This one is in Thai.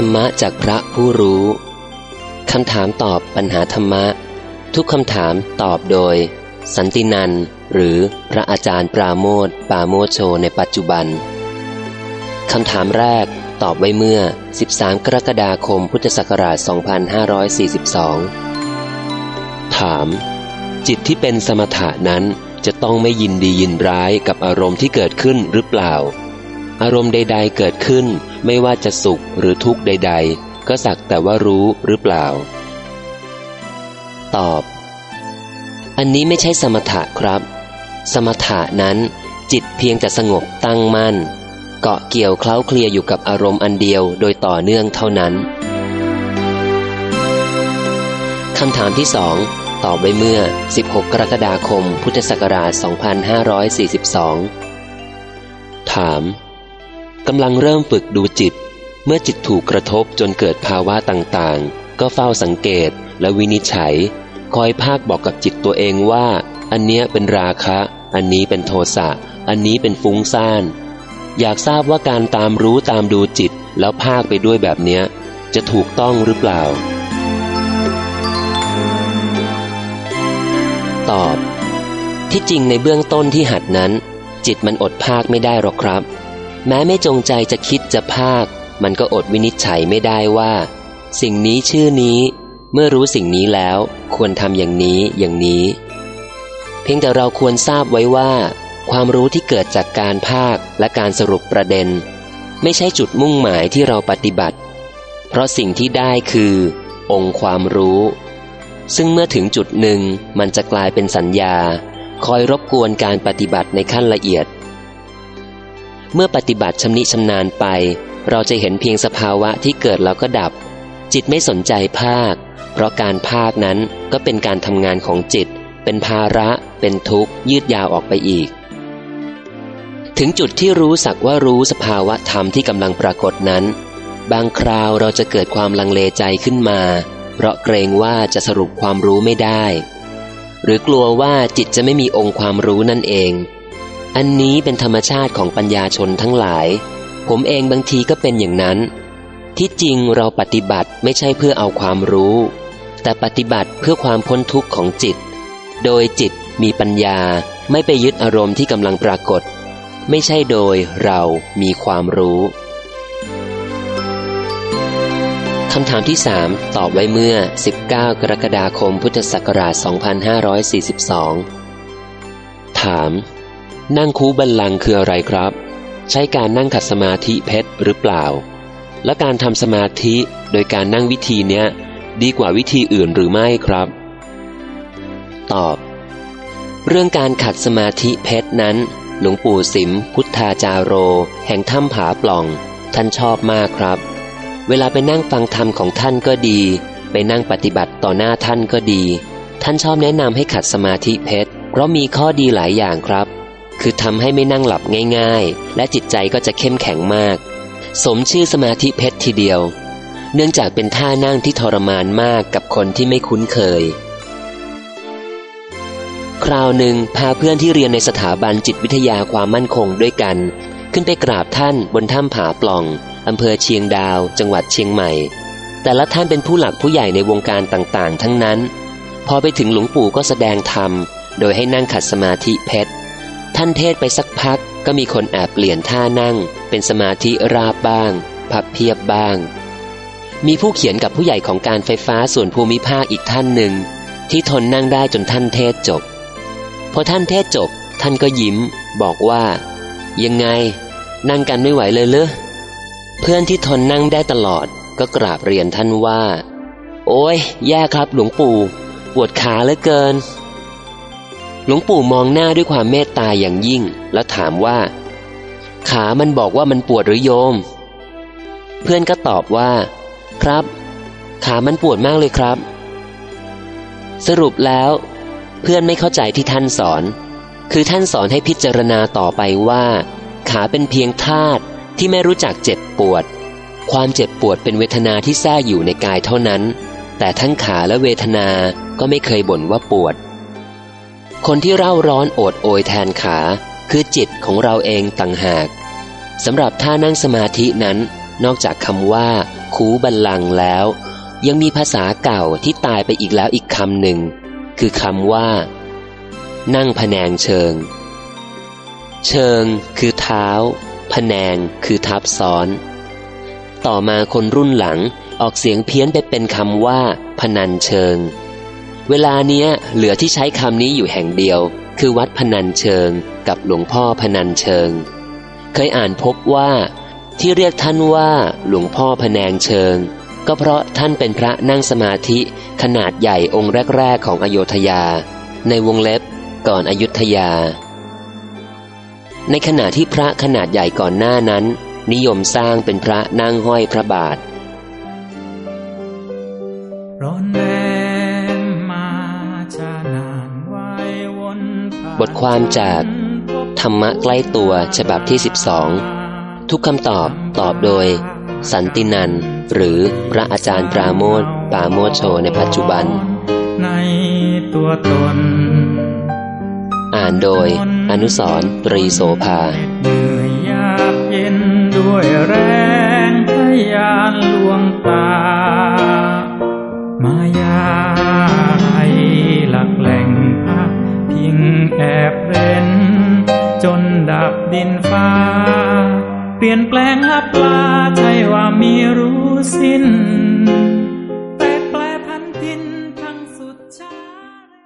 รรมะจากพระผู้รู้คำถามตอบปัญหาธรรมะ ทุกคำถามตอบโดย สันตินันหรือพระอาจารย์ปราโมทปาโมโชในปัจจุบันคำถามแรกตอบไว้เมื่อ 13 กรกฎาคมพุทธศักราช 2542 ถาม จิตที่เป็นสมถะนั้นจะต้องไม่ยินดียินร้ายกับอารมณ์ที่เกิดขึ้นหรือเปล่า อารมณ์ใด ๆ เกิดขึ้น ไม่ว่าจะสุขหรือทุกข์ใด ๆ ก็สักแต่ว่ารู้หรือเปล่า ตอบ อันนี้ไม่ใช่สมถะครับ สมถะนั้น จิตเพียงแต่สงบตั้งมั่น เกาะเกี่ยวเคล้าเคลียอยู่กับอารมณ์อันเดียวโดยต่อเนื่องเท่านั้นคำถามที่สองตอบไว้เมื่อ 16 กรกฎาคม พุทธศักราช 2542 ถาม กำลังเริ่มฝึกดูจิต เมื่อจิตถูกกระทบจนเกิดภาวะต่างๆ ก็เฝ้าสังเกตและวินิจฉัย คอยภาคบอกกับจิตตัวเองว่า อันเนี้ยเป็นราคะ อันนี้เป็นโทสะ อันนี้เป็นฟุ้งซ่าน อยากทราบว่าการตามรู้ตามดูจิตแล้วภาคไปด้วยแบบเนี้ย จะถูกต้องหรือเปล่า ตอบ ที่จริงในเบื้องต้นที่หัดนั้น จิตมันอดภาคไม่ได้หรอกครับ แม้ไม่จงใจจะคิดจะภาค มันก็อดวินิจฉัยไม่ได้ว่า สิ่งนี้ชื่อนี้ เมื่อรู้สิ่งนี้แล้ว ควรทำอย่างนี้อย่างนี้ เพียงแต่เราควรทราบไว้ว่า ความรู้ที่เกิดจากการภาคและการสรุปประเด็น ไม่ใช่จุดมุ่งหมายที่เราปฏิบัติ เพราะสิ่งที่ได้คือ องค์ความรู้ ซึ่งเมื่อถึงจุดหนึ่งมันจะกลายเป็นสัญญา คอยรบกวนการปฏิบัติในขั้นละเอียด เมื่อปฏิบัติชำนิชำนาญไป เราจะเห็นเพียงสภาวะที่เกิดแล้วก็ดับ จิตไม่สนใจภาค เพราะการภาคนั้นก็เป็นการทำงานของจิต เป็นภาระ เป็นทุกข์ ยืดยาวออกไปอีก ถึงจุดที่รู้สักว่ารู้สภาวะธรรมที่กำลังปรากฏนั้น บางคราวเราจะเกิดความลังเลใจขึ้นมา เพราะเกรงว่าจะสรุปความรู้ไม่ได้ หรือกลัวว่าจิตจะไม่มีองค์ความรู้นั่นเอง อันนี้เป็นธรรมชาติของปัญญาชนทั้งหลาย ผมเองบางทีก็เป็นอย่างนั้น ที่จริงเราปฏิบัติไม่ใช่เพื่อเอาความรู้ แต่ปฏิบัติเพื่อความพ้นทุกข์ของจิต โดยจิตมีปัญญาไม่ไปยึดอารมณ์ที่กำลังปรากฏ ไม่ใช่โดยเรามีความรู้คำถามที่สามตอบไว้เมื่อ 19 กรกฎาคมพุทธศักราช 2542 ถาม นั่งคูบัลลังคืออะไรครับ ใช้การนั่งขัดสมาธิเพชรหรือเปล่า และการทำสมาธิโดยการนั่งวิธีเนี้ย ดีกว่าวิธีอื่นหรือไม่ครับ ตอบ เรื่องการขัดสมาธิเพชรนั้น หลวงปู่สิม พุทธาจาโร แห่งถ้ำผาปล่อง ท่านชอบมากครับ เวลาไปนั่งฟังธรรมของท่านก็ดี ไปนั่งปฏิบัติต่อหน้าท่านก็ดี ท่านชอบแนะนำให้ขัดสมาธิเพชรเพราะมีข้อดีหลายอย่างครับ คือทำให้ไม่นั่งหลับง่ายๆ และจิตใจก็จะเข้มแข็งมาก สมชื่อสมาธิเพชรทีเดียว เนื่องจากเป็นท่านั่งที่ทรมานมากกับคนที่ไม่คุ้นเคย คราวหนึ่งพาเพื่อนที่เรียนในสถาบันจิตวิทยาความมั่นคงด้วยกัน ขึ้นไปกราบท่านบนถ้ำผาปล่องอำเภอเชียงดาว จังหวัดเชียงใหม่ แต่ละท่านเป็นผู้หลักผู้ใหญ่ในวงการต่างๆ ทั้งนั้น พอไปถึงหลวงปู่ก็แสดงธรรม โดยให้นั่งขัดสมาธิเพชร ท่านเทศไปสักพักก็มีคนแอบเปลี่ยนท่านั่ง เป็นสมาธิราบบ้าง พับเพียบบ้าง มีผู้เขียนกับผู้ใหญ่ของการไฟฟ้าส่วนภูมิภาคอีกท่านหนึ่ง ที่ทนนั่งได้จนท่านเทศจบ พอท่านเทศจบ ท่านก็ยิ้ม บอกว่า ยังไง นั่งกันไม่ไหวเลยเลยเพื่อนที่ทนนั่งได้ตลอดก็กราบเรียนท่านว่า โอ้ยแย่ครับหลวงปู่ ปวดขาเหลือเกิน หลวงปู่มองหน้าด้วยความเมตตาอย่างยิ่ง แล้วถามว่า ขามันบอกว่ามันปวดหรือโยม เพื่อนก็ตอบว่า ครับ ขามันปวดมากเลยครับ สรุปแล้ว เพื่อนไม่เข้าใจที่ท่านสอน คือท่านสอนให้พิจารณาต่อไปว่า ขาเป็นเพียงธาตุที่ไม่รู้จักเจ็บปวด ความเจ็บปวดเป็นเวทนาที่แทรกอยู่ในกายเท่านั้น แต่ทั้งขาและเวทนาก็ไม่เคยบ่นว่าปวด คนที่เร่าร้อนโอดโอยแทนขา คือจิตของเราเองต่างหากสำหรับท่านั่งสมาธินั้น นอกจากคำว่า คูบัลลังแล้ว ยังมีภาษาเก่าที่ตายไปอีกแล้วอีกคำหนึ่ง คือคำว่า นั่งพแนงเชิง เชิง คือเท้าพแนงคือทับซ้อน ต่อมาคนรุ่นหลังออกเสียงเพี้ยนไปเป็นคำว่า พนันเชิง เวลาเนี้ยเหลือที่ใช้คำนี้อยู่แห่งเดียว คือวัดพนันเชิงกับหลวงพ่อพนันเชิง เคยอ่านพบว่า ที่เรียกท่านว่า หลวงพ่อพแนงเชิง ก็เพราะท่านเป็นพระนั่งสมาธิขนาดใหญ่องค์แรก ๆ ของอโยธยา ในวงเล็บก่อนอยุธยา ในขณะที่พระขนาดใหญ่ก่อนหน้านั้น นิยมสร้างเป็นพระนั่งห้อยพระบาทร้อนแรม บทความจาก ธรรมะใกล้ตัวฉบับที่ 12 ทุกคำตอบตอบโดย สันตินัน หรือพระอาจารย์ปราโมทปราโมทโชในปัจจุบัน ในตัวตน อ่านโดยอนุสรณ์ตรีโสภาเหนื่อยยากเย็นด้วย ดับดินฟ้า เปลี่ยนแปลงลับลาใช่ว่ามีรู้สิ้น